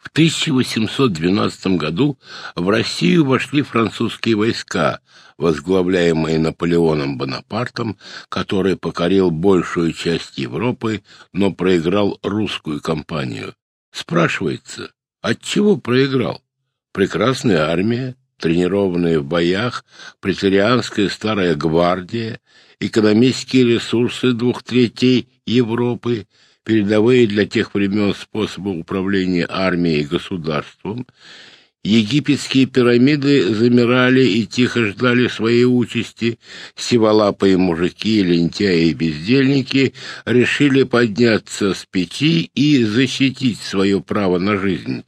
В 1812 году в Россию вошли французские войска, возглавляемые Наполеоном Бонапартом, который покорил большую часть Европы, но проиграл русскую кампанию. Спрашивается, от чего проиграл? Прекрасная армия, тренированные в боях, претерианская старая гвардия, экономические ресурсы двух третей Европы, передовые для тех времен способы управления армией и государством, Египетские пирамиды замирали и тихо ждали своей участи. Сиволапые мужики, лентяи и бездельники решили подняться с печи и защитить свое право на жизнь.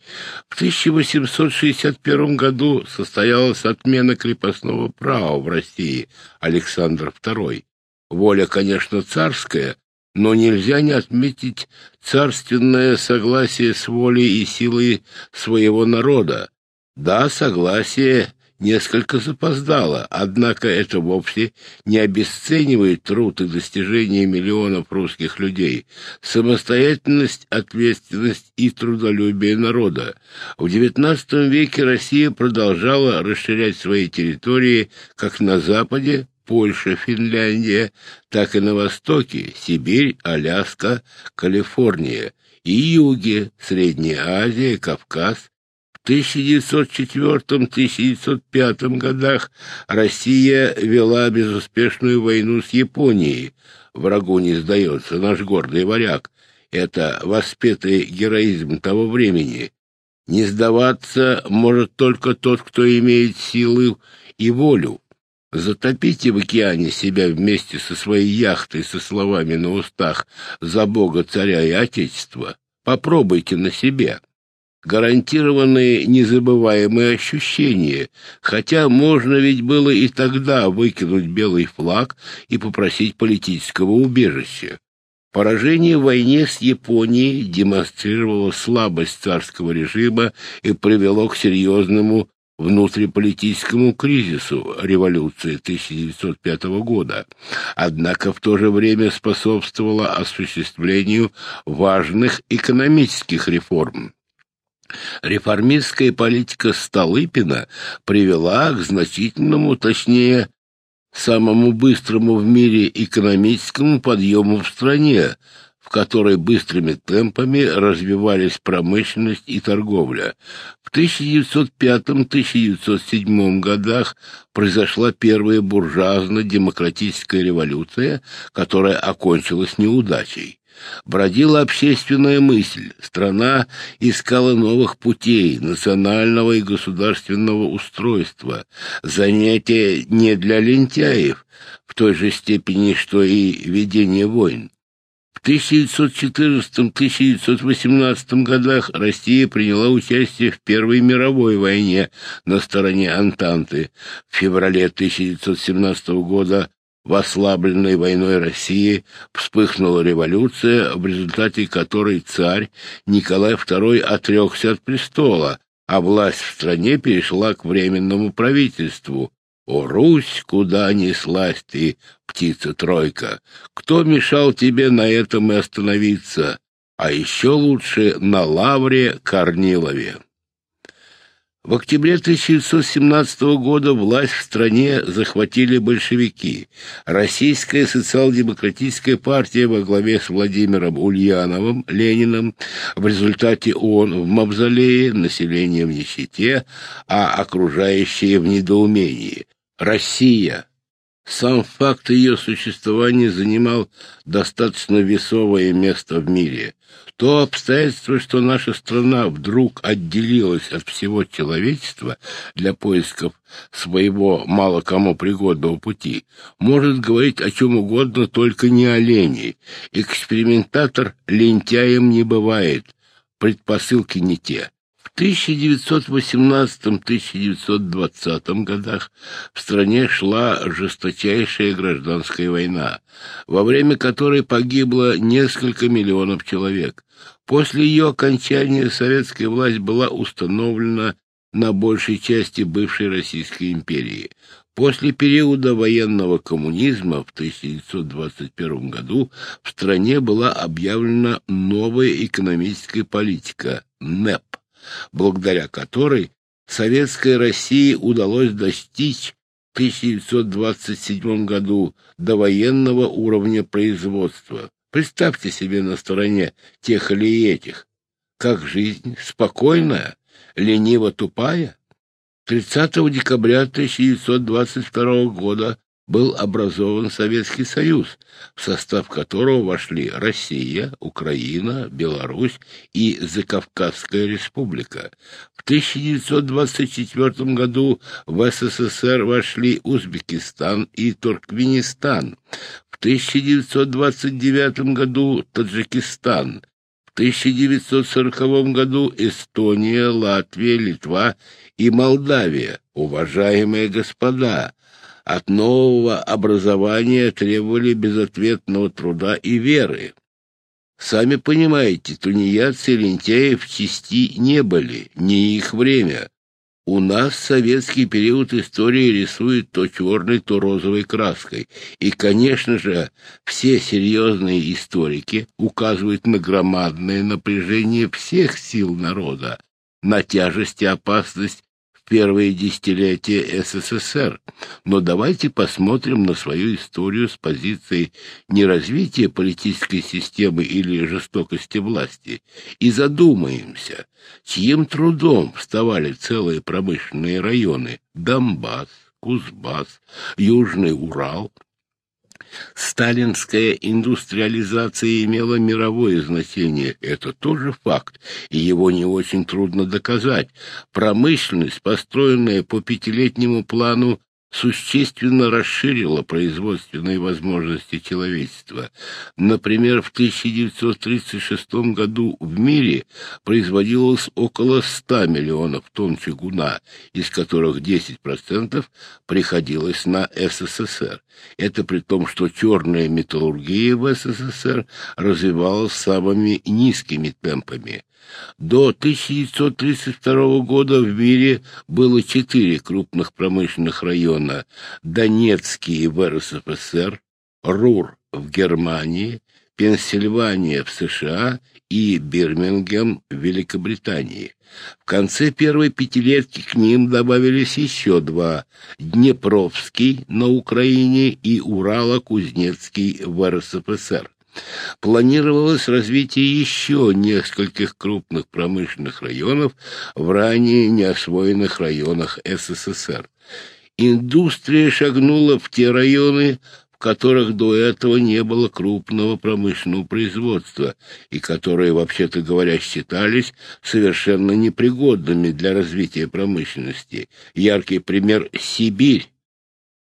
В 1861 году состоялась отмена крепостного права в России Александр II. Воля, конечно, царская, но нельзя не отметить царственное согласие с волей и силой своего народа. Да, согласие несколько запоздало, однако это вовсе не обесценивает труд и достижения миллионов русских людей, самостоятельность, ответственность и трудолюбие народа. В XIX веке Россия продолжала расширять свои территории как на Западе, Польша, Финляндия, так и на востоке, Сибирь, Аляска, Калифорния, и юге, Средняя Азия, Кавказ, 1904-1905 годах Россия вела безуспешную войну с Японией. Врагу не сдается наш гордый варяг. Это воспетый героизм того времени. Не сдаваться может только тот, кто имеет силы и волю. Затопите в океане себя вместе со своей яхтой со словами на устах «За Бога, царя и Отечества». Попробуйте на себе гарантированные незабываемые ощущения, хотя можно ведь было и тогда выкинуть белый флаг и попросить политического убежища. Поражение в войне с Японией демонстрировало слабость царского режима и привело к серьезному внутриполитическому кризису революции 1905 года, однако в то же время способствовало осуществлению важных экономических реформ. Реформистская политика Столыпина привела к значительному, точнее, самому быстрому в мире экономическому подъему в стране, которой быстрыми темпами развивались промышленность и торговля. В 1905-1907 годах произошла первая буржуазно-демократическая революция, которая окончилась неудачей бродила общественная мысль. Страна искала новых путей национального и государственного устройства. Занятие не для лентяев, в той же степени, что и ведение войн. В 1914-1918 годах Россия приняла участие в Первой мировой войне на стороне Антанты. В феврале 1917 года в ослабленной войной России вспыхнула революция, в результате которой царь Николай II отрекся от престола, а власть в стране перешла к временному правительству. О, Русь, куда неслась ты, птица-тройка? Кто мешал тебе на этом и остановиться? А еще лучше на Лавре Корнилове. В октябре 1917 года власть в стране захватили большевики. Российская социал-демократическая партия во главе с Владимиром Ульяновым, Лениным, в результате он в мавзолее, население в нищете, а окружающие в недоумении. Россия сам факт ее существования занимал достаточно весовое место в мире. То обстоятельство, что наша страна вдруг отделилась от всего человечества для поисков своего мало кому пригодного пути, может говорить о чем угодно, только не о лени. Экспериментатор лентяем не бывает, предпосылки не те. В 1918-1920 годах в стране шла жесточайшая гражданская война, во время которой погибло несколько миллионов человек. После ее окончания советская власть была установлена на большей части бывшей Российской империи. После периода военного коммунизма в 1921 году в стране была объявлена новая экономическая политика – НЭП благодаря которой советской России удалось достичь в 1927 году до военного уровня производства. Представьте себе на стороне тех или этих. Как жизнь? Спокойная? Лениво-тупая? 30 декабря 1922 года был образован Советский Союз, в состав которого вошли Россия, Украина, Беларусь и Закавказская республика. В 1924 году в СССР вошли Узбекистан и Туркменистан. В 1929 году Таджикистан. В 1940 году Эстония, Латвия, Литва и Молдавия. Уважаемые господа, от нового образования требовали безответного труда и веры. Сами понимаете, тунеядцы и лентяи в части не были, не их время. У нас советский период истории рисует то черной, то розовой краской. И, конечно же, все серьезные историки указывают на громадное напряжение всех сил народа, на тяжесть и опасность первые десятилетия СССР. Но давайте посмотрим на свою историю с позиции не развития политической системы или жестокости власти и задумаемся, чьим трудом вставали целые промышленные районы Донбасс, Кузбасс, Южный Урал, Сталинская индустриализация имела мировое значение. Это тоже факт, и его не очень трудно доказать. Промышленность, построенная по пятилетнему плану существенно расширила производственные возможности человечества. Например, в 1936 году в мире производилось около 100 миллионов тонн чугуна, из которых 10% приходилось на СССР. Это при том, что черная металлургия в СССР развивалась самыми низкими темпами. До 1932 года в мире было четыре крупных промышленных района – Донецкий в РСФСР, Рур в Германии, Пенсильвания в США и Бирмингем в Великобритании. В конце первой пятилетки к ним добавились еще два – Днепровский на Украине и Урало-Кузнецкий в РСФСР. Планировалось развитие еще нескольких крупных промышленных районов в ранее неосвоенных районах СССР. Индустрия шагнула в те районы, в которых до этого не было крупного промышленного производства и которые, вообще-то говоря, считались совершенно непригодными для развития промышленности. Яркий пример – Сибирь.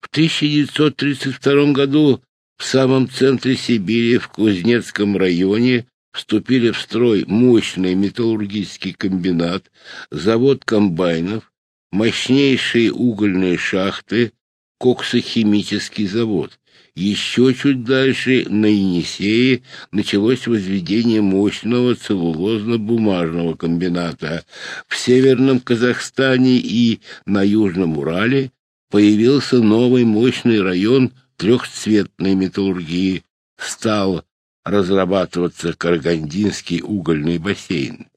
В 1932 году в самом центре Сибири, в Кузнецком районе, вступили в строй мощный металлургический комбинат, завод комбайнов, мощнейшие угольные шахты, коксохимический завод. Еще чуть дальше, на Енисее, началось возведение мощного целлулозно-бумажного комбината. В Северном Казахстане и на Южном Урале появился новый мощный район – трехцветной металлургии стал разрабатываться Карагандинский угольный бассейн.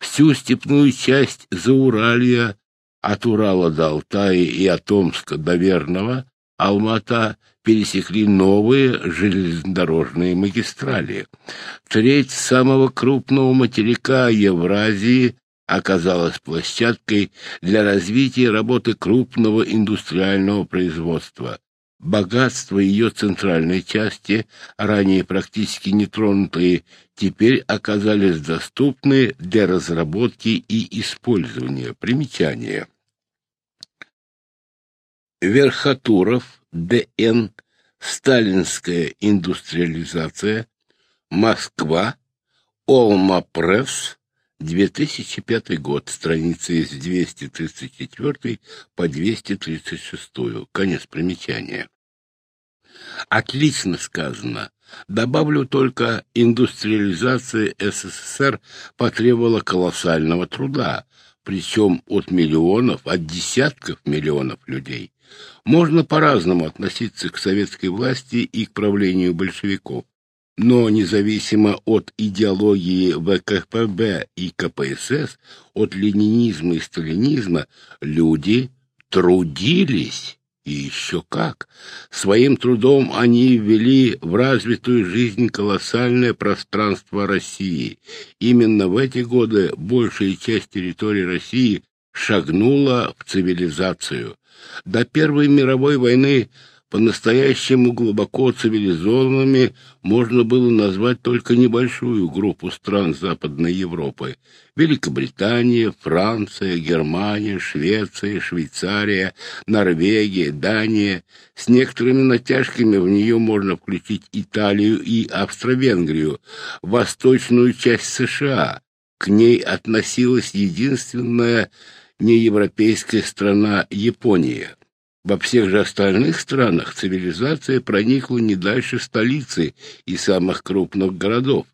Всю степную часть Зауралья от Урала до Алтая и от Омска до Верного Алмата пересекли новые железнодорожные магистрали. Треть самого крупного материка Евразии оказалась площадкой для развития работы крупного индустриального производства. Богатства ее центральной части, ранее практически нетронутые, теперь оказались доступны для разработки и использования. Примечания. Верхотуров, Д.Н., Сталинская индустриализация, Москва, Олма Пресс, 2005 год, страницы с 234 по 236. Конец примечания. Отлично сказано. Добавлю только, индустриализация СССР потребовала колоссального труда, причем от миллионов, от десятков миллионов людей. Можно по-разному относиться к советской власти и к правлению большевиков. Но независимо от идеологии ВКПБ и КПСС, от ленинизма и сталинизма, люди трудились. И еще как! Своим трудом они ввели в развитую жизнь колоссальное пространство России. Именно в эти годы большая часть территории России шагнула в цивилизацию. До Первой мировой войны по-настоящему глубоко цивилизованными можно было назвать только небольшую группу стран Западной Европы. Великобритания, Франция, Германия, Швеция, Швейцария, Норвегия, Дания. С некоторыми натяжками в нее можно включить Италию и Австро-Венгрию, восточную часть США. К ней относилась единственная неевропейская страна Япония. Во всех же остальных странах цивилизация проникла не дальше столицы и самых крупных городов.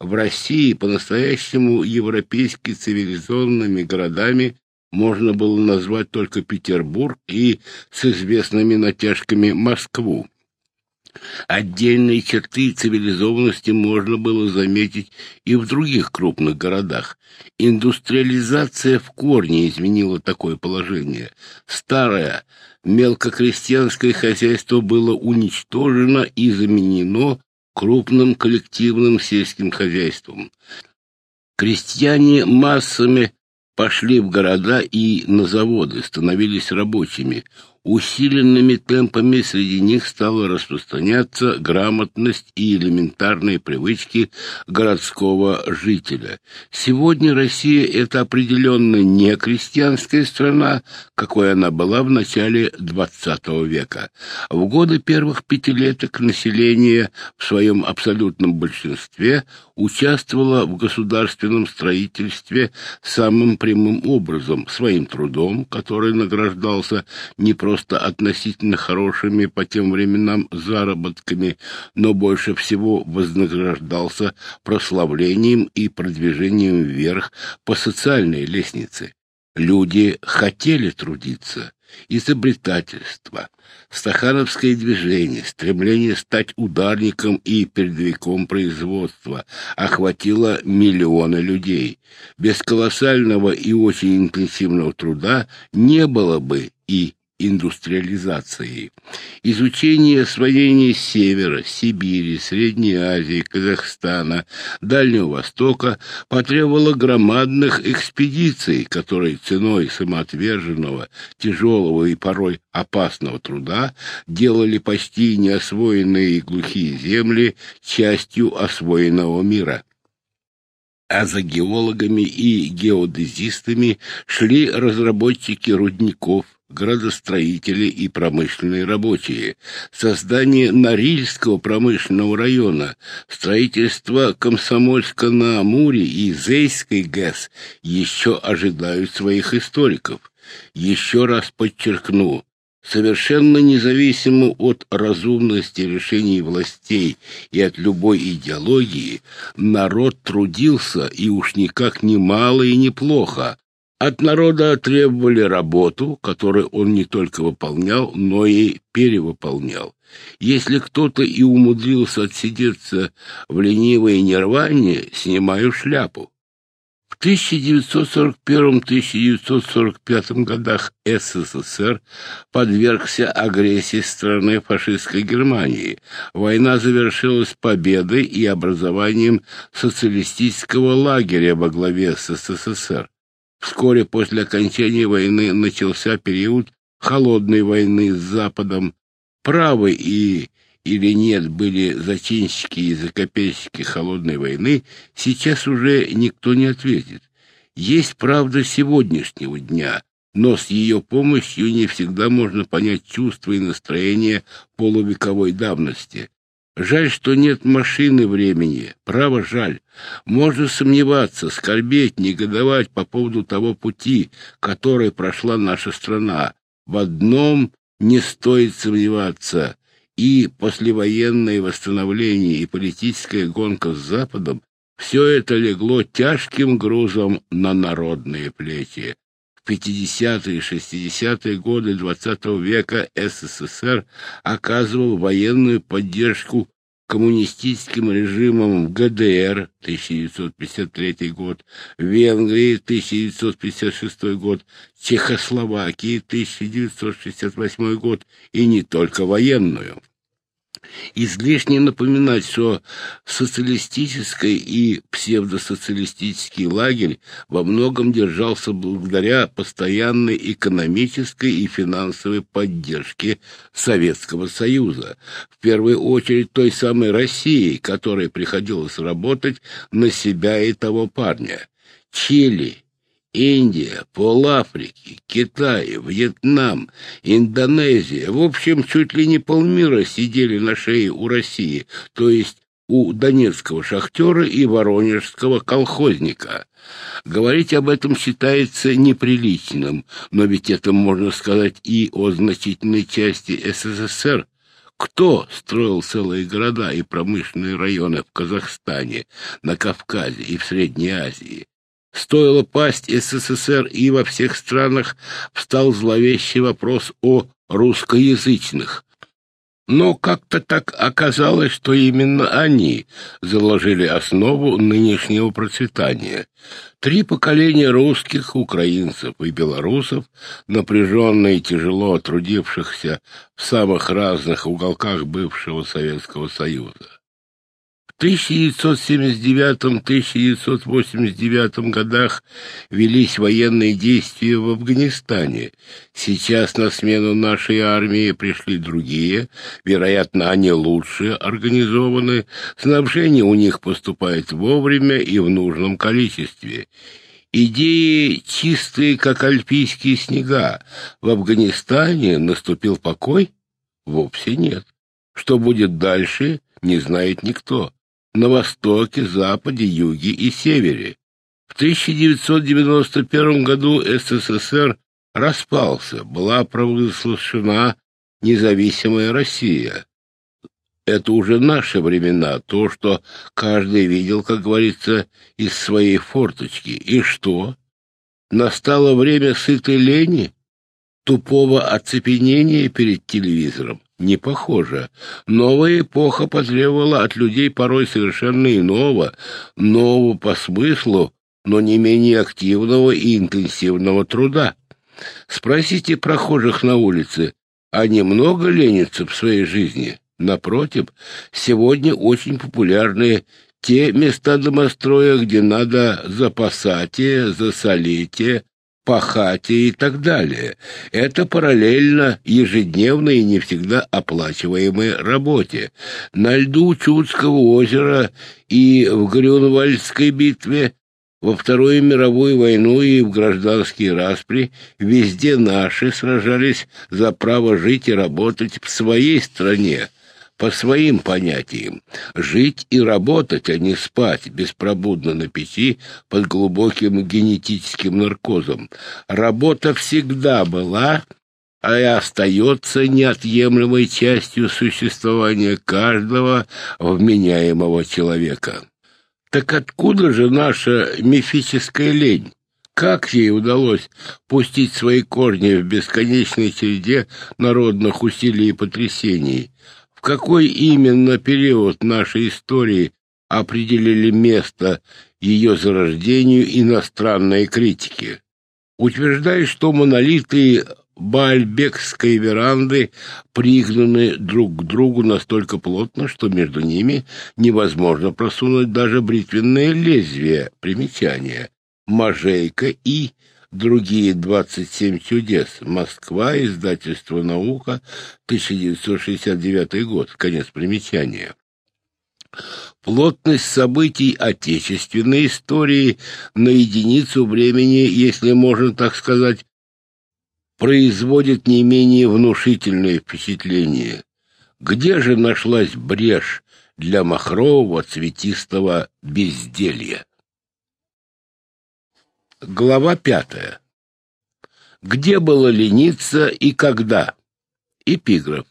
В России по-настоящему европейски цивилизованными городами можно было назвать только Петербург и с известными натяжками Москву. Отдельные черты цивилизованности можно было заметить и в других крупных городах. Индустриализация в корне изменила такое положение. Старое мелкокрестьянское хозяйство было уничтожено и заменено крупным коллективным сельским хозяйством. Крестьяне массами пошли в города и на заводы, становились рабочими. Усиленными темпами среди них стала распространяться грамотность и элементарные привычки городского жителя. Сегодня Россия — это определенно не крестьянская страна, какой она была в начале XX века. В годы первых пятилеток население в своем абсолютном большинстве участвовало в государственном строительстве самым прямым образом, своим трудом, который награждался не просто относительно хорошими по тем временам заработками, но больше всего вознаграждался прославлением и продвижением вверх по социальной лестнице. Люди хотели трудиться, изобретательство, стахановское движение, стремление стать ударником и передовиком производства охватило миллионы людей. Без колоссального и очень интенсивного труда не было бы и индустриализацией. Изучение освоения Севера, Сибири, Средней Азии, Казахстана, Дальнего Востока потребовало громадных экспедиций, которые ценой самоотверженного, тяжелого и порой опасного труда делали почти неосвоенные и глухие земли частью освоенного мира а за геологами и геодезистами шли разработчики рудников, градостроители и промышленные рабочие, создание Норильского промышленного района, строительство Комсомольска на Амуре и Зейской ГЭС еще ожидают своих историков. Еще раз подчеркну, совершенно независимо от разумности решений властей и от любой идеологии, народ трудился и уж никак не мало и неплохо, от народа требовали работу, которую он не только выполнял, но и перевыполнял. Если кто-то и умудрился отсидеться в ленивое нервание, снимаю шляпу. В 1941-1945 годах СССР подвергся агрессии страны фашистской Германии. Война завершилась победой и образованием социалистического лагеря во главе с СССР. Вскоре после окончания войны начался период холодной войны с Западом. Правы и или нет были зачинщики и закопельщики холодной войны, сейчас уже никто не ответит. Есть правда сегодняшнего дня, но с ее помощью не всегда можно понять чувства и настроения полувековой давности. Жаль, что нет машины времени. Право жаль. Можно сомневаться, скорбеть, негодовать по поводу того пути, который прошла наша страна. В одном не стоит сомневаться. И послевоенное восстановление, и политическая гонка с Западом все это легло тяжким грузом на народные плечи. В 50-е и 60-е годы XX века СССР оказывал военную поддержку коммунистическим режимом в ГДР 1953 год, Венгрии 1956 год, Чехословакии 1968 год и не только военную. Излишне напоминать, что социалистический и псевдосоциалистический лагерь во многом держался благодаря постоянной экономической и финансовой поддержке Советского Союза, в первую очередь той самой России, которой приходилось работать на себя и того парня. Чили, Индия, Пол-Африки, Китай, Вьетнам, Индонезия, в общем, чуть ли не полмира сидели на шее у России, то есть у донецкого шахтера и воронежского колхозника. Говорить об этом считается неприличным, но ведь это можно сказать и о значительной части СССР. Кто строил целые города и промышленные районы в Казахстане, на Кавказе и в Средней Азии? Стоило пасть СССР, и во всех странах встал зловещий вопрос о русскоязычных. Но как-то так оказалось, что именно они заложили основу нынешнего процветания. Три поколения русских, украинцев и белорусов, напряженно и тяжело трудившихся в самых разных уголках бывшего Советского Союза. 1979-1989 годах велись военные действия в Афганистане. Сейчас на смену нашей армии пришли другие, вероятно, они лучше организованы, снабжение у них поступает вовремя и в нужном количестве. Идеи чистые, как альпийские снега. В Афганистане наступил покой? Вовсе нет. Что будет дальше, не знает никто на востоке, западе, юге и севере. В 1991 году СССР распался, была провозглашена независимая Россия. Это уже наши времена, то, что каждый видел, как говорится, из своей форточки. И что? Настало время сытой лени, тупого оцепенения перед телевизором. Не похоже. Новая эпоха потребовала от людей порой совершенно иного, нового по смыслу, но не менее активного и интенсивного труда. Спросите прохожих на улице, они много ленятся в своей жизни? Напротив, сегодня очень популярны те места домостроя, где надо запасать, засолить, пахать и так далее. Это параллельно ежедневной и не всегда оплачиваемой работе. На льду Чудского озера и в Грюнвальдской битве во Вторую мировую войну и в гражданские распри везде наши сражались за право жить и работать в своей стране, по своим понятиям. Жить и работать, а не спать беспробудно на пяти под глубоким генетическим наркозом. Работа всегда была а и остается неотъемлемой частью существования каждого вменяемого человека. Так откуда же наша мифическая лень? Как ей удалось пустить свои корни в бесконечной череде народных усилий и потрясений? Какой именно период нашей истории определили место ее зарождению иностранной критики. Утверждая, что монолиты Баальбекской веранды пригнаны друг к другу настолько плотно, что между ними невозможно просунуть даже бритвенное лезвие примечания. Можейка и Другие 27 чудес. Москва, издательство «Наука», 1969 год. Конец примечания. Плотность событий отечественной истории на единицу времени, если можно так сказать, производит не менее внушительное впечатление. Где же нашлась брешь для махрового цветистого безделья? Глава пятая. Где было лениться и когда? Эпиграф.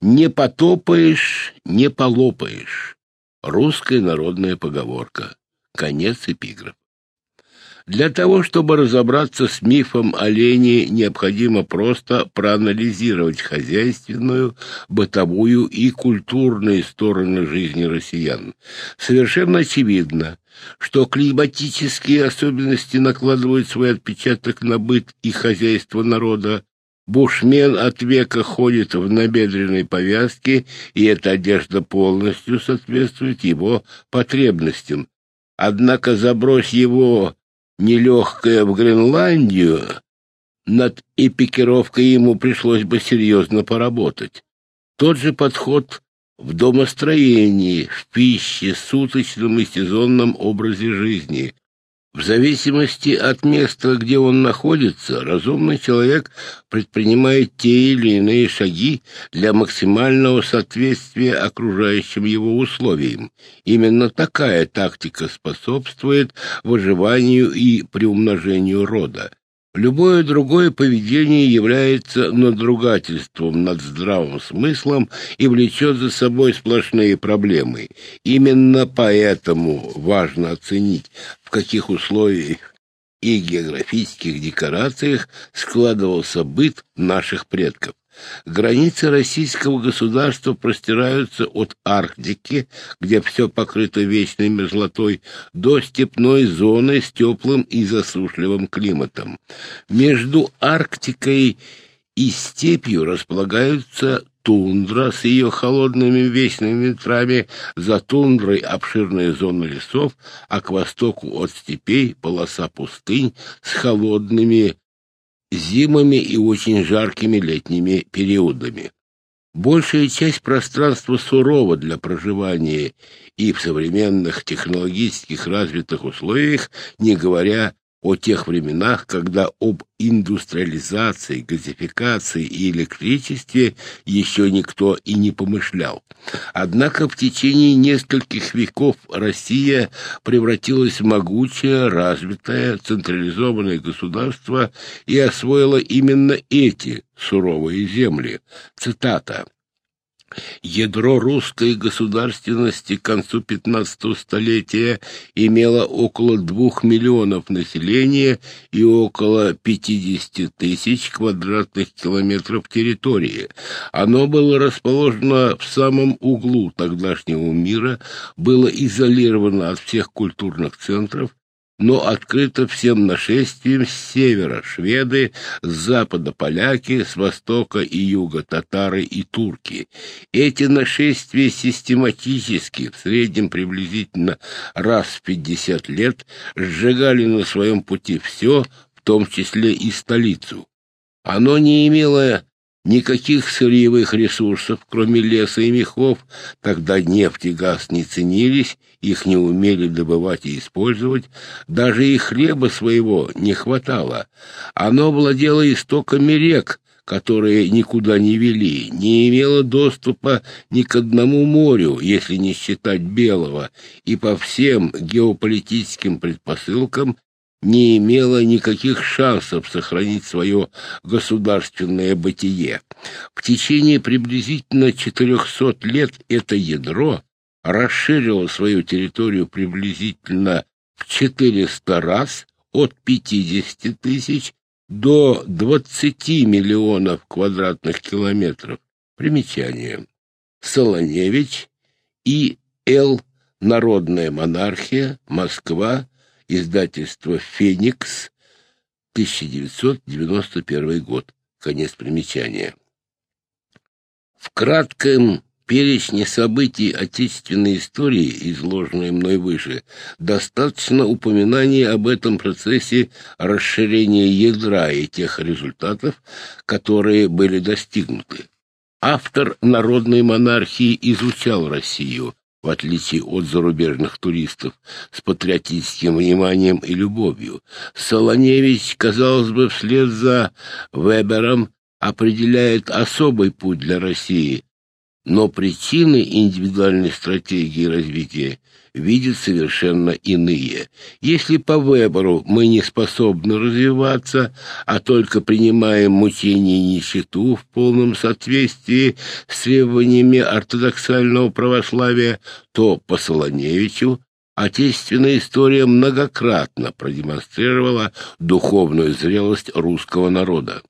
Не потопаешь, не полопаешь. Русская народная поговорка. Конец эпиграфа. Для того, чтобы разобраться с мифом оленей, необходимо просто проанализировать хозяйственную, бытовую и культурные стороны жизни россиян. Совершенно очевидно, что климатические особенности накладывают свой отпечаток на быт и хозяйство народа. Бушмен от века ходит в набедренной повязке, и эта одежда полностью соответствует его потребностям. Однако забрось его нелегкое в Гренландию, над эпикировкой ему пришлось бы серьезно поработать. Тот же подход в домостроении, в пище, суточном и сезонном образе жизни. В зависимости от места, где он находится, разумный человек предпринимает те или иные шаги для максимального соответствия окружающим его условиям. Именно такая тактика способствует выживанию и приумножению рода. Любое другое поведение является надругательством над здравым смыслом и влечет за собой сплошные проблемы. Именно поэтому важно оценить, в каких условиях и географических декорациях складывался быт наших предков. Границы российского государства простираются от Арктики, где все покрыто вечной мерзлотой, до степной зоны с теплым и засушливым климатом. Между Арктикой и степью располагаются тундра с ее холодными вечными ветрами, за тундрой обширная зона лесов, а к востоку от степей полоса пустынь с холодными зимами и очень жаркими летними периодами. Большая часть пространства сурова для проживания и в современных технологических развитых условиях, не говоря о тех временах, когда об индустриализации, газификации и электричестве еще никто и не помышлял. Однако в течение нескольких веков Россия превратилась в могучее, развитое, централизованное государство и освоила именно эти суровые земли. Цитата. Ядро русской государственности к концу 15 столетия имело около двух миллионов населения и около 50 тысяч квадратных километров территории. Оно было расположено в самом углу тогдашнего мира, было изолировано от всех культурных центров но открыто всем нашествием с севера шведы, с запада поляки, с востока и юга татары и турки. Эти нашествия систематически, в среднем приблизительно раз в пятьдесят лет, сжигали на своем пути все, в том числе и столицу. Оно не имело Никаких сырьевых ресурсов, кроме леса и мехов, тогда нефть и газ не ценились, их не умели добывать и использовать, даже и хлеба своего не хватало. Оно владело истоками рек, которые никуда не вели, не имело доступа ни к одному морю, если не считать Белого, и по всем геополитическим предпосылкам не имела никаких шансов сохранить свое государственное бытие. В течение приблизительно 400 лет это ядро расширило свою территорию приблизительно в 400 раз от 50 тысяч до 20 миллионов квадратных километров. Примечание. Солоневич и Л. Народная монархия, Москва, Издательство «Феникс», 1991 год. Конец примечания. В кратком перечне событий отечественной истории, изложенной мной выше, достаточно упоминаний об этом процессе расширения ядра и тех результатов, которые были достигнуты. Автор народной монархии изучал Россию, в отличие от зарубежных туристов, с патриотическим вниманием и любовью. Солоневич, казалось бы, вслед за Вебером определяет особый путь для России, но причины индивидуальной стратегии развития видят совершенно иные. Если по выбору мы не способны развиваться, а только принимаем мучение и нищету в полном соответствии с требованиями ортодоксального православия, то по Солоневичу Отечественная история многократно продемонстрировала духовную зрелость русского народа.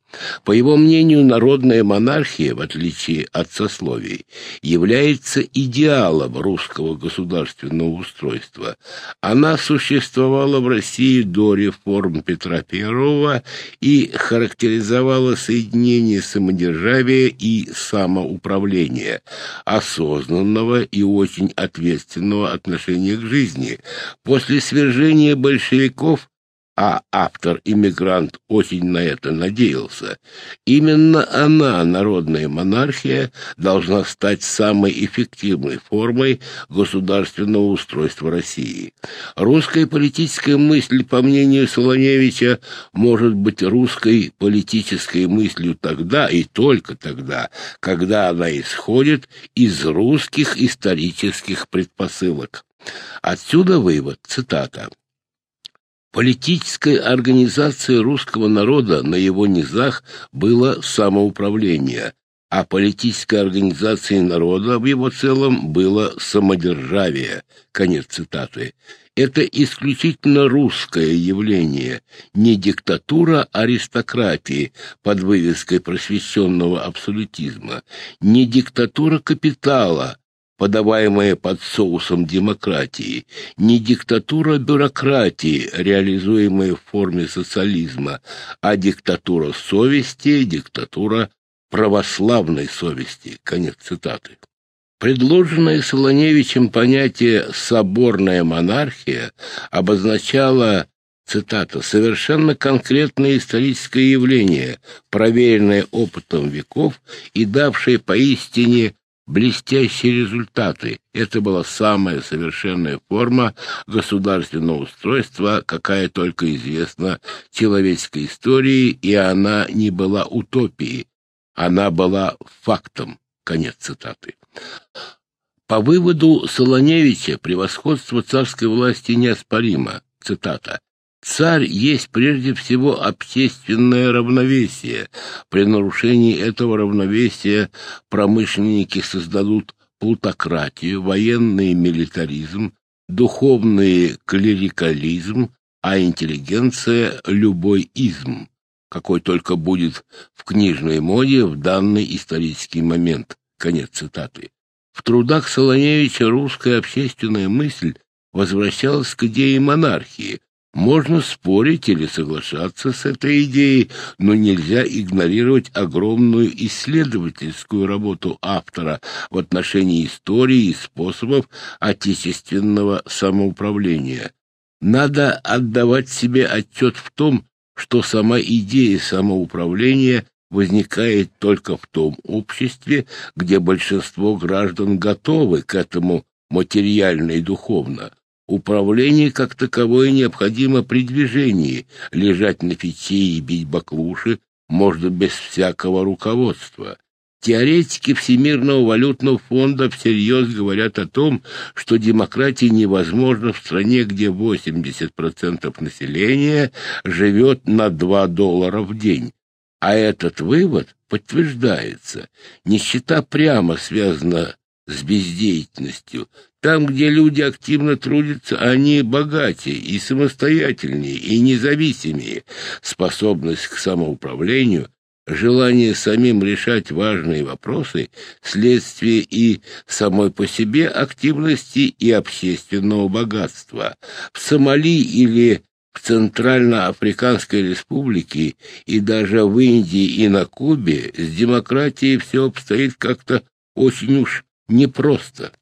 По его мнению, народная монархия, в отличие от сословий, является идеалом русского государственного устройства. Она существовала в России до реформ Петра I и характеризовала соединение самодержавия и самоуправления, осознанного и очень ответственного отношения к жизни. После свержения большевиков а автор-иммигрант очень на это надеялся. Именно она, народная монархия, должна стать самой эффективной формой государственного устройства России. Русская политическая мысль, по мнению Солоневича, может быть русской политической мыслью тогда и только тогда, когда она исходит из русских исторических предпосылок. Отсюда вывод, цитата. Политической организацией русского народа на его низах было самоуправление, а политической организацией народа в его целом было самодержавие. Конец цитаты. Это исключительно русское явление, не диктатура аристократии под вывеской просвещенного абсолютизма, не диктатура капитала, подаваемая под соусом демократии, не диктатура бюрократии, реализуемая в форме социализма, а диктатура совести, диктатура православной совести. Конец цитаты. Предложенное Солоневичем понятие «соборная монархия» обозначало цитата, «совершенно конкретное историческое явление, проверенное опытом веков и давшее поистине блестящие результаты. Это была самая совершенная форма государственного устройства, какая только известна человеческой истории, и она не была утопией, она была фактом. Конец цитаты. По выводу Солоневича превосходство царской власти неоспоримо. Цитата. Царь есть прежде всего общественное равновесие. При нарушении этого равновесия промышленники создадут плутократию, военный милитаризм, духовный клерикализм, а интеллигенция — любой изм, какой только будет в книжной моде в данный исторический момент. Конец цитаты. В трудах Солоневича русская общественная мысль возвращалась к идее монархии, можно спорить или соглашаться с этой идеей, но нельзя игнорировать огромную исследовательскую работу автора в отношении истории и способов отечественного самоуправления. Надо отдавать себе отчет в том, что сама идея самоуправления возникает только в том обществе, где большинство граждан готовы к этому материально и духовно. Управление как таковое необходимо при движении. Лежать на фите и бить баклуши можно без всякого руководства. Теоретики Всемирного валютного фонда всерьез говорят о том, что демократия невозможна в стране, где 80% населения живет на 2 доллара в день. А этот вывод подтверждается. Нищета прямо связана с бездеятельностью. Там, где люди активно трудятся, они богатее и самостоятельнее, и независимее. Способность к самоуправлению, желание самим решать важные вопросы, следствие и самой по себе активности и общественного богатства. В Сомали или в Центральноафриканской республике и даже в Индии и на Кубе с демократией все обстоит как-то очень уж непросто.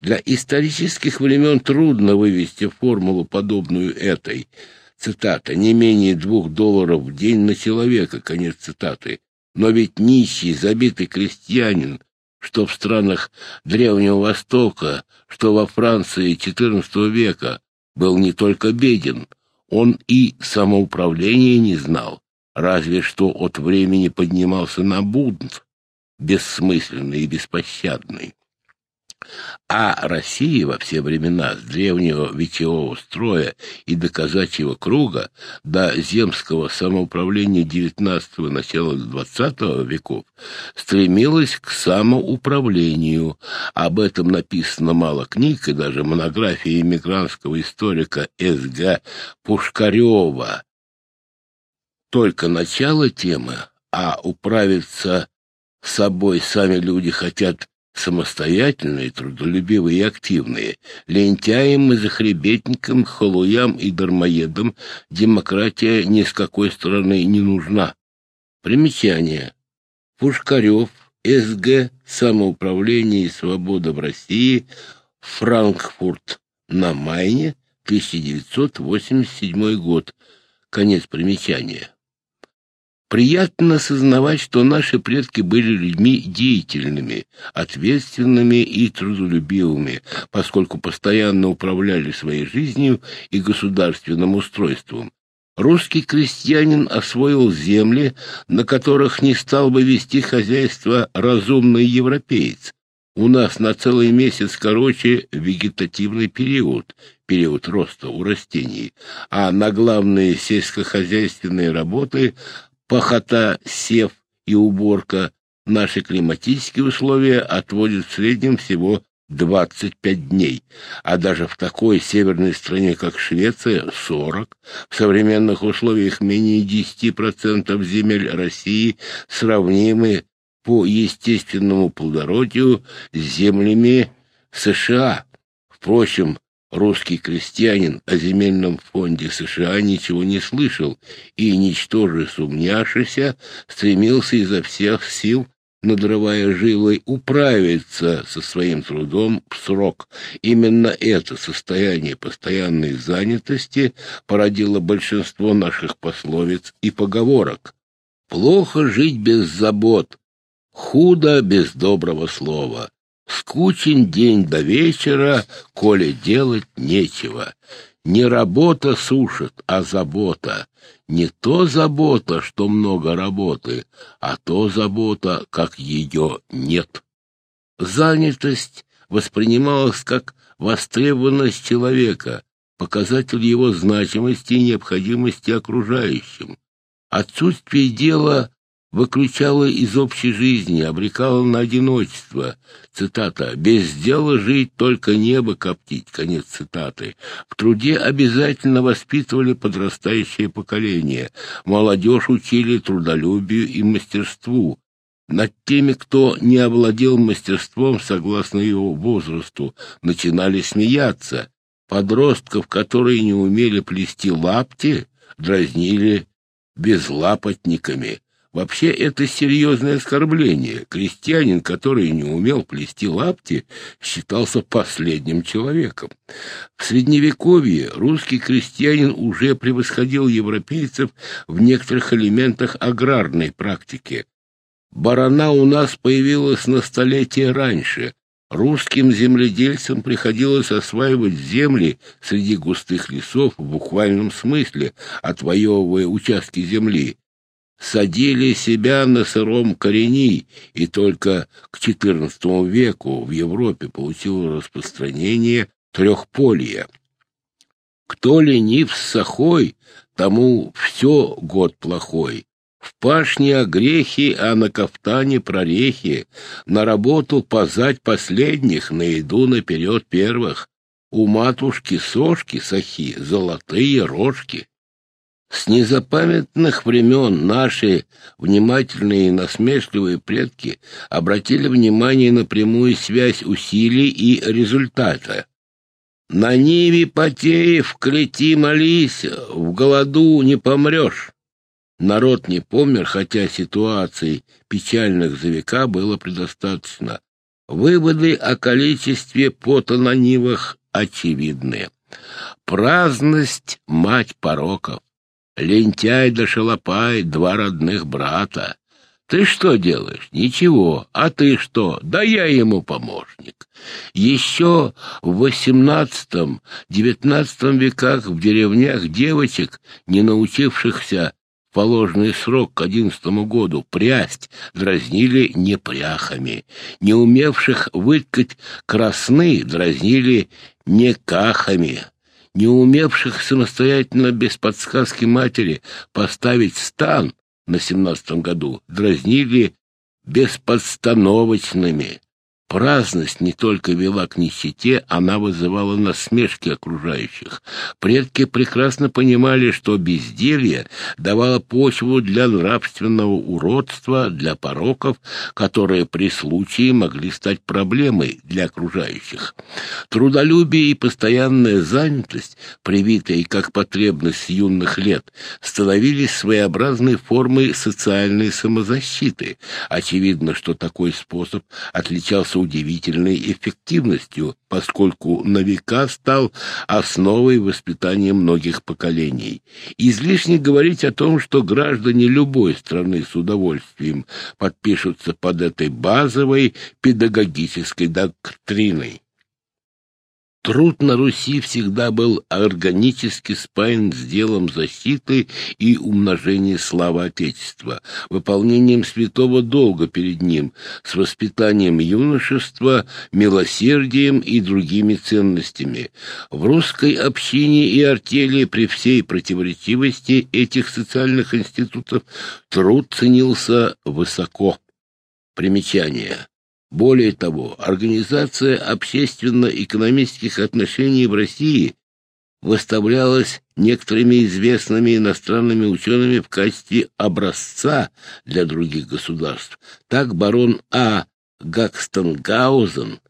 Для исторических времен трудно вывести формулу, подобную этой. Цитата. «Не менее двух долларов в день на человека». Конец цитаты. Но ведь нищий, забитый крестьянин, что в странах Древнего Востока, что во Франции XIV века, был не только беден, он и самоуправления не знал, разве что от времени поднимался на бунт, бессмысленный и беспощадный. А Россия во все времена, с древнего витьевого строя и до казачьего круга, до земского самоуправления XIX – начала XX веков, стремилась к самоуправлению. Об этом написано мало книг, и даже монография иммигрантского историка С.Г. Пушкарева. Только начало темы, а управиться собой сами люди хотят самостоятельные, трудолюбивые и активные, лентяям и захребетникам, халуям и дармоедам демократия ни с какой стороны не нужна. Примечание. Пушкарев, СГ, Самоуправление и свобода в России, Франкфурт на Майне, 1987 год. Конец примечания. Приятно осознавать, что наши предки были людьми деятельными, ответственными и трудолюбивыми, поскольку постоянно управляли своей жизнью и государственным устройством. Русский крестьянин освоил земли, на которых не стал бы вести хозяйство разумный европеец. У нас на целый месяц короче вегетативный период, период роста у растений, а на главные сельскохозяйственные работы пахота, сев и уборка, наши климатические условия отводят в среднем всего 25 дней, а даже в такой северной стране, как Швеция, 40. В современных условиях менее 10% земель России сравнимы по естественному плодородию с землями США. Впрочем, Русский крестьянин о земельном фонде США ничего не слышал и, ничтоже сумняшися, стремился изо всех сил, надрывая жилой, управиться со своим трудом в срок. Именно это состояние постоянной занятости породило большинство наших пословиц и поговорок. «Плохо жить без забот», «Худо без доброго слова», Скучен день до вечера, коли делать нечего. Не работа сушит, а забота. Не то забота, что много работы, а то забота, как ее нет. Занятость воспринималась как востребованность человека, показатель его значимости и необходимости окружающим. Отсутствие дела выключала из общей жизни, обрекала на одиночество. Цитата. «Без дела жить, только небо коптить». Конец цитаты. В труде обязательно воспитывали подрастающее поколение. Молодежь учили трудолюбию и мастерству. Над теми, кто не овладел мастерством, согласно его возрасту, начинали смеяться. Подростков, которые не умели плести лапти, дразнили безлапотниками. Вообще это серьезное оскорбление. Крестьянин, который не умел плести лапти, считался последним человеком. В Средневековье русский крестьянин уже превосходил европейцев в некоторых элементах аграрной практики. Барана у нас появилась на столетие раньше. Русским земледельцам приходилось осваивать земли среди густых лесов в буквальном смысле, отвоевывая участки земли садили себя на сыром корени, и только к XIV веку в Европе получило распространение трехполье. Кто ленив с сахой, тому все год плохой. В пашне огрехи, а на кафтане прорехи, на работу позать последних, на еду наперед первых. У матушки сошки сахи, золотые рожки. С незапамятных времен наши внимательные и насмешливые предки обратили внимание на прямую связь усилий и результата. На ниве потеев в клети молись, в голоду не помрешь. Народ не помер, хотя ситуаций печальных за века было предостаточно. Выводы о количестве пота на нивах очевидны. Праздность — мать пороков. Лентяй да шалопай, два родных брата. Ты что делаешь? Ничего. А ты что? Да я ему помощник. Еще в девятнадцатом веках в деревнях девочек, не научившихся положенный срок к одиннадцатому году прясть дразнили непряхами, не умевших выткать красны дразнили некахами, не умевших самостоятельно без подсказки матери поставить стан на семнадцатом году дразнили бесподстановочными. Праздность не только вела к нищете, она вызывала насмешки окружающих. Предки прекрасно понимали, что безделье давало почву для нравственного уродства, для пороков, которые при случае могли стать проблемой для окружающих. Трудолюбие и постоянная занятость, привитые как потребность юных лет, становились своеобразной формой социальной самозащиты. Очевидно, что такой способ отличался удивительной эффективностью, поскольку на века стал основой воспитания многих поколений. Излишне говорить о том, что граждане любой страны с удовольствием подпишутся под этой базовой педагогической доктриной. Труд на Руси всегда был органически спаян с делом защиты и умножения славы Отечества, выполнением святого долга перед ним, с воспитанием юношества, милосердием и другими ценностями. В русской общине и артели при всей противоречивости этих социальных институтов труд ценился высоко. Примечание. Более того, Организация общественно-экономических отношений в России выставлялась некоторыми известными иностранными учеными в качестве образца для других государств. Так барон А. Гакстенгаузен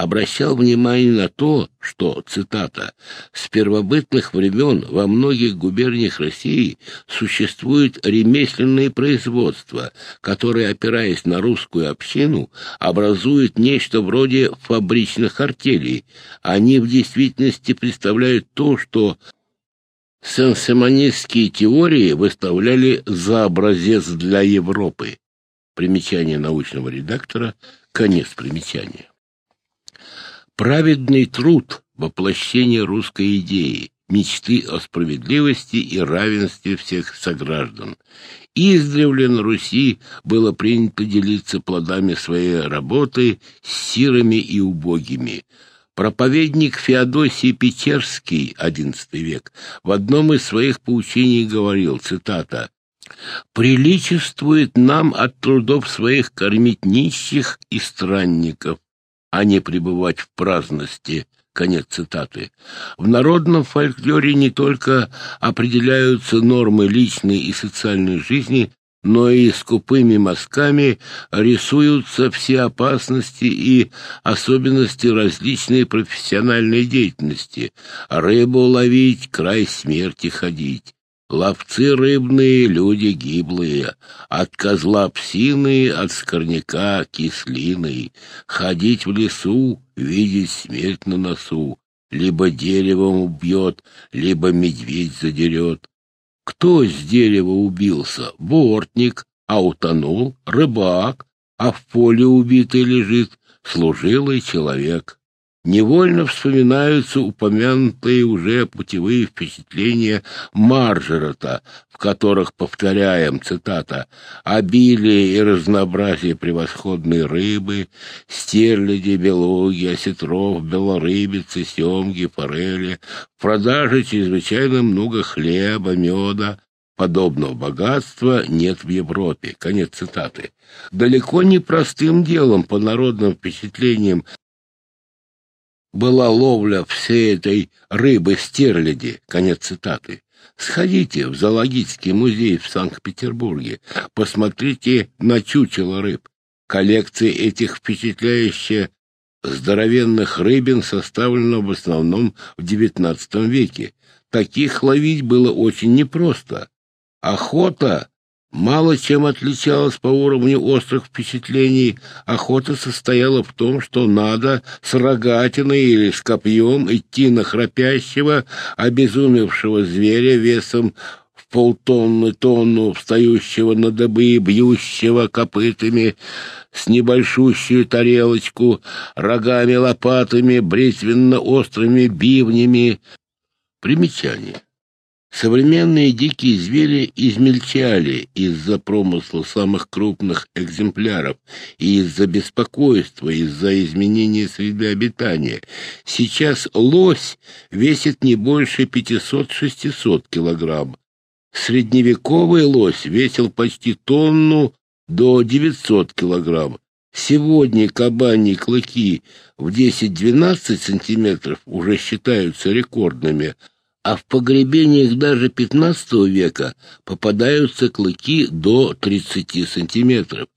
обращал внимание на то, что, цитата, «с первобытных времен во многих губерниях России существует ремесленное производство, которое, опираясь на русскую общину, образует нечто вроде фабричных артелей. Они в действительности представляют то, что сенсеманистские теории выставляли за образец для Европы». Примечание научного редактора, конец примечания. Праведный труд — воплощение русской идеи, мечты о справедливости и равенстве всех сограждан. Издревле на Руси было принято делиться плодами своей работы с сирами и убогими. Проповедник Феодосий Печерский, XI век, в одном из своих поучений говорил, цитата, «Приличествует нам от трудов своих кормить нищих и странников, а не пребывать в праздности. Конец цитаты. В народном фольклоре не только определяются нормы личной и социальной жизни, но и скупыми мазками рисуются все опасности и особенности различной профессиональной деятельности. Рыбу ловить, край смерти ходить. Ловцы рыбные, люди гиблые, от козла псиные, от скорняка кислиной. Ходить в лесу, видеть смерть на носу, либо деревом убьет, либо медведь задерет. Кто с дерева убился? Бортник, а утонул рыбак, а в поле убитый лежит служилый человек. Невольно вспоминаются упомянутые уже путевые впечатления Маржерета, в которых, повторяем, цитата, «обилие и разнообразие превосходной рыбы, стерляди, белуги, осетров, белорыбицы, семги, форели, в продаже чрезвычайно много хлеба, меда, Подобного богатства нет в Европе. Конец цитаты. Далеко не простым делом по народным впечатлениям была ловля всей этой рыбы-стерляди. Конец цитаты. Сходите в зоологический музей в Санкт-Петербурге, посмотрите на чучело рыб. Коллекция этих впечатляющих здоровенных рыбин составлена в основном в XIX веке. Таких ловить было очень непросто. Охота мало чем отличалась по уровню острых впечатлений. Охота состояла в том, что надо с рогатиной или с копьем идти на храпящего, обезумевшего зверя весом в полтонны тонну, встающего на дыбы, бьющего копытами с небольшущую тарелочку, рогами, лопатами, бритвенно-острыми бивнями. Примечание. Современные дикие звери измельчали из-за промысла самых крупных экземпляров и из-за беспокойства, из-за изменения среды обитания. Сейчас лось весит не больше 500-600 килограмм. Средневековый лось весил почти тонну до 900 килограмм. Сегодня кабани клыки в 10-12 сантиметров уже считаются рекордными, а в погребениях даже XV века попадаются клыки до 30 сантиметров.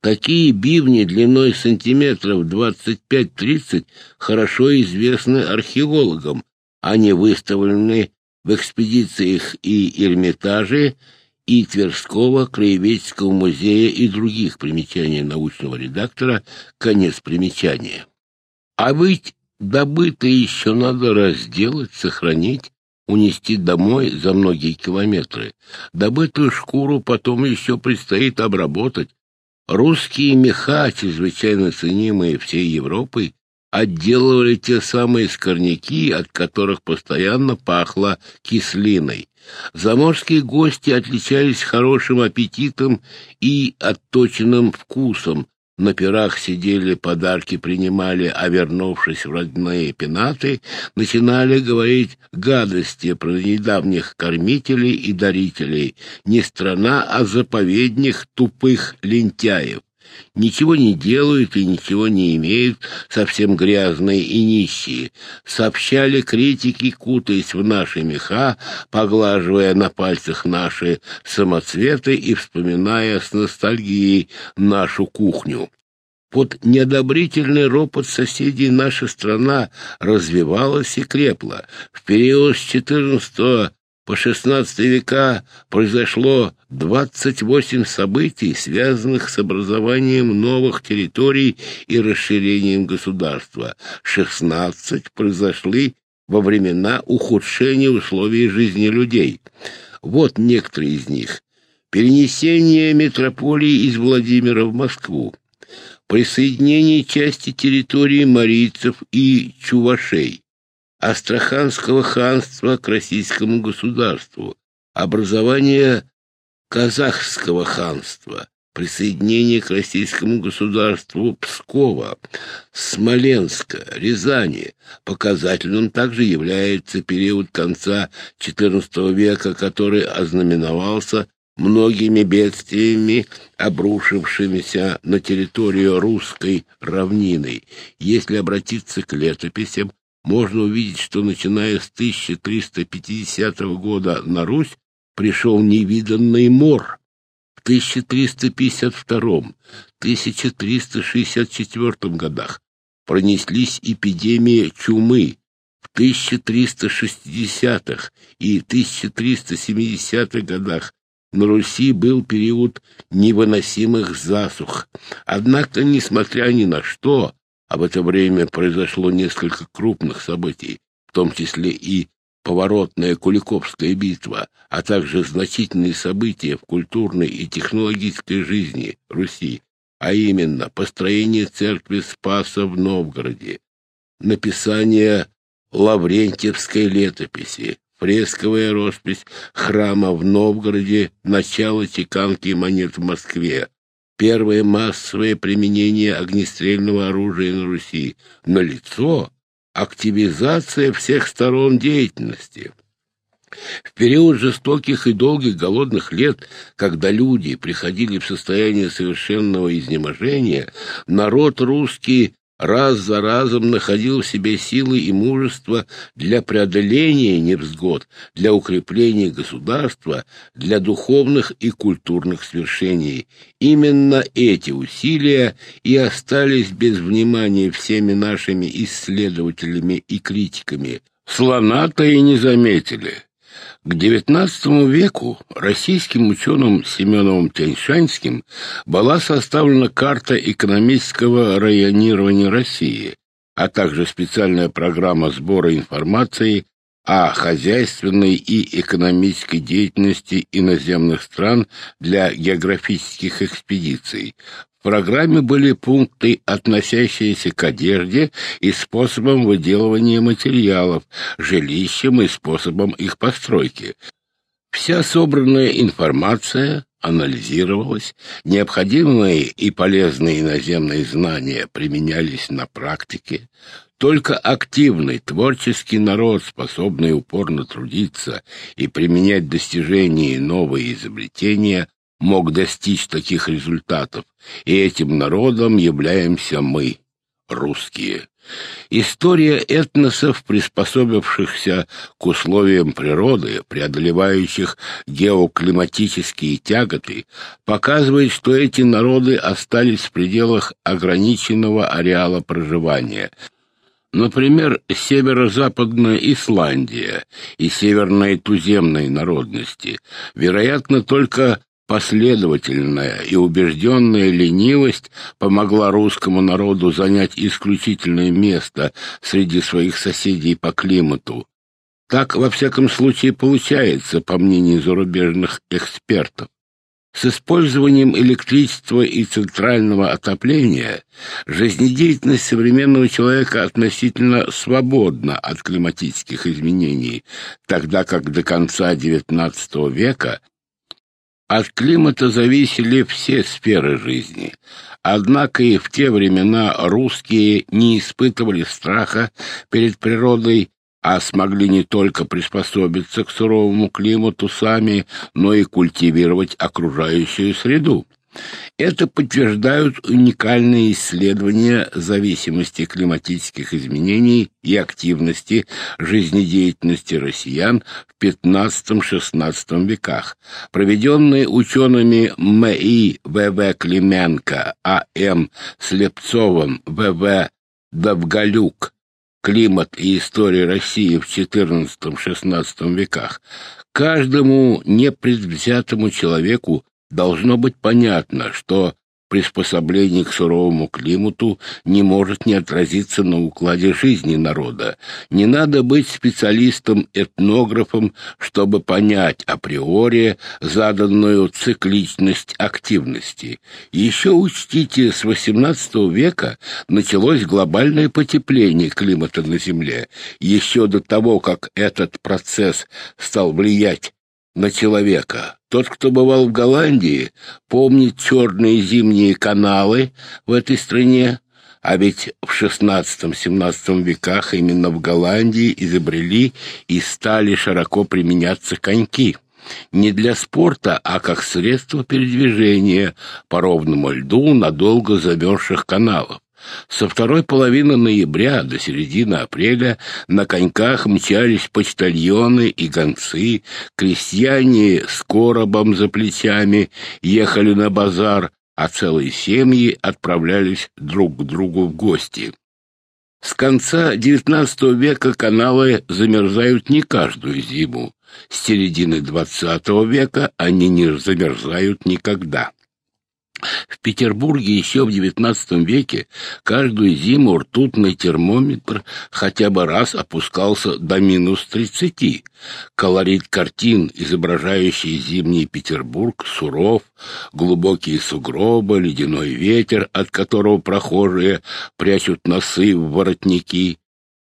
Такие бивни длиной сантиметров 25-30 хорошо известны археологам. Они выставлены в экспедициях и Эрмитаже, и Тверского краеведческого музея и других примечаний научного редактора конец примечания. А ведь добытое еще надо разделать, сохранить, унести домой за многие километры. Добытую шкуру потом еще предстоит обработать. Русские меха, чрезвычайно ценимые всей Европой, отделывали те самые скорняки, от которых постоянно пахло кислиной. Заморские гости отличались хорошим аппетитом и отточенным вкусом, на пирах сидели, подарки принимали, а вернувшись в родные пенаты, начинали говорить гадости про недавних кормителей и дарителей. Не страна, а заповедних тупых лентяев ничего не делают и ничего не имеют, совсем грязные и нищие, сообщали критики, кутаясь в наши меха, поглаживая на пальцах наши самоцветы и вспоминая с ностальгией нашу кухню. Под неодобрительный ропот соседей наша страна развивалась и крепла. В период с XIV по XVI века произошло 28 событий, связанных с образованием новых территорий и расширением государства. 16 произошли во времена ухудшения условий жизни людей. Вот некоторые из них. Перенесение метрополии из Владимира в Москву, присоединение части территории марийцев и чувашей, Астраханского ханства к российскому государству, образование Казахского ханства, присоединение к российскому государству Пскова, Смоленска, Рязани. Показательным также является период конца XIV века, который ознаменовался многими бедствиями, обрушившимися на территорию русской равнины. Если обратиться к летописям, можно увидеть, что начиная с 1350 года на Русь пришел невиданный мор. В 1352-1364 годах пронеслись эпидемии чумы. В 1360-х и 1370-х годах на Руси был период невыносимых засух. Однако, несмотря ни на что, а в это время произошло несколько крупных событий, в том числе и поворотная Куликовская битва, а также значительные события в культурной и технологической жизни Руси, а именно построение церкви Спаса в Новгороде, написание Лаврентьевской летописи, фресковая роспись храма в Новгороде, начало чеканки монет в Москве, первое массовое применение огнестрельного оружия на Руси. Налицо активизация всех сторон деятельности. В период жестоких и долгих голодных лет, когда люди приходили в состояние совершенного изнеможения, народ русский раз за разом находил в себе силы и мужество для преодоления невзгод, для укрепления государства, для духовных и культурных свершений. Именно эти усилия и остались без внимания всеми нашими исследователями и критиками. Слона-то и не заметили. К XIX веку российским ученым Семеновым Тяньшанским была составлена карта экономического районирования России, а также специальная программа сбора информации о хозяйственной и экономической деятельности иноземных стран для географических экспедиций. В программе были пункты, относящиеся к одежде и способам выделывания материалов, жилищам и способам их постройки. Вся собранная информация анализировалась, необходимые и полезные наземные знания применялись на практике, только активный творческий народ, способный упорно трудиться и применять достижения и новые изобретения, мог достичь таких результатов, и этим народом являемся мы, русские. История этносов, приспособившихся к условиям природы, преодолевающих геоклиматические тяготы, показывает, что эти народы остались в пределах ограниченного ареала проживания. Например, северо-западная Исландия и северные туземные народности, вероятно, только Последовательная и убежденная ленивость помогла русскому народу занять исключительное место среди своих соседей по климату. Так, во всяком случае, получается, по мнению зарубежных экспертов. С использованием электричества и центрального отопления жизнедеятельность современного человека относительно свободна от климатических изменений, тогда как до конца XIX века от климата зависели все сферы жизни. Однако и в те времена русские не испытывали страха перед природой, а смогли не только приспособиться к суровому климату сами, но и культивировать окружающую среду. Это подтверждают уникальные исследования зависимости климатических изменений и активности жизнедеятельности россиян в XV-XVI веках, проведенные учеными МИ В.В. Клименко, А.М. Слепцовым, В.В. Довголюк, «Климат и история России в XIV-XVI веках», каждому непредвзятому человеку Должно быть понятно, что приспособление к суровому климату не может не отразиться на укладе жизни народа. Не надо быть специалистом-этнографом, чтобы понять априори заданную цикличность активности. Еще учтите, с XVIII века началось глобальное потепление климата на Земле. Еще до того, как этот процесс стал влиять на человека. Тот, кто бывал в Голландии, помнит черные зимние каналы в этой стране, а ведь в XVI-XVII веках именно в Голландии изобрели и стали широко применяться коньки. Не для спорта, а как средство передвижения по ровному льду надолго замерзших каналов. Со второй половины ноября до середины апреля на коньках мчались почтальоны и гонцы, крестьяне с коробом за плечами ехали на базар, а целые семьи отправлялись друг к другу в гости. С конца XIX века каналы замерзают не каждую зиму. С середины XX века они не замерзают никогда. В Петербурге еще в XIX веке каждую зиму ртутный термометр хотя бы раз опускался до минус 30. Колорит картин, изображающий зимний Петербург, суров, глубокие сугробы, ледяной ветер, от которого прохожие прячут носы в воротники,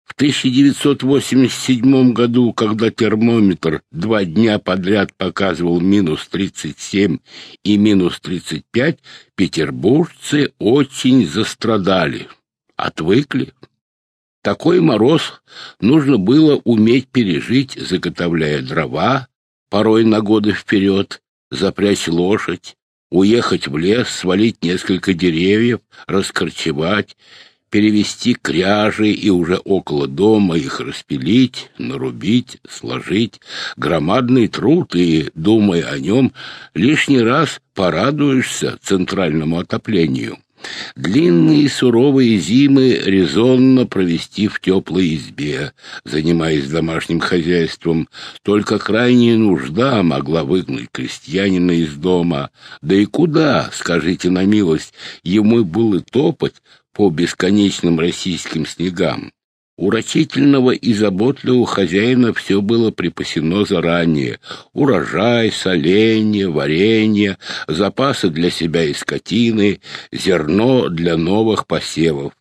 в 1987 году, когда термометр два дня подряд показывал минус 37 и минус 35, петербуржцы очень застрадали, отвыкли. Такой мороз нужно было уметь пережить, заготовляя дрова, порой на годы вперед, запрячь лошадь, уехать в лес, свалить несколько деревьев, раскорчевать, перевести кряжи и уже около дома их распилить, нарубить, сложить. Громадный труд, и, думая о нем, лишний раз порадуешься центральному отоплению. Длинные суровые зимы резонно провести в теплой избе, занимаясь домашним хозяйством. Только крайняя нужда могла выгнать крестьянина из дома. Да и куда, скажите на милость, ему было топать по бесконечным российским снегам. У рачительного и заботливого хозяина все было припасено заранее. Урожай, соленье, варенье, запасы для себя и скотины, зерно для новых посевов.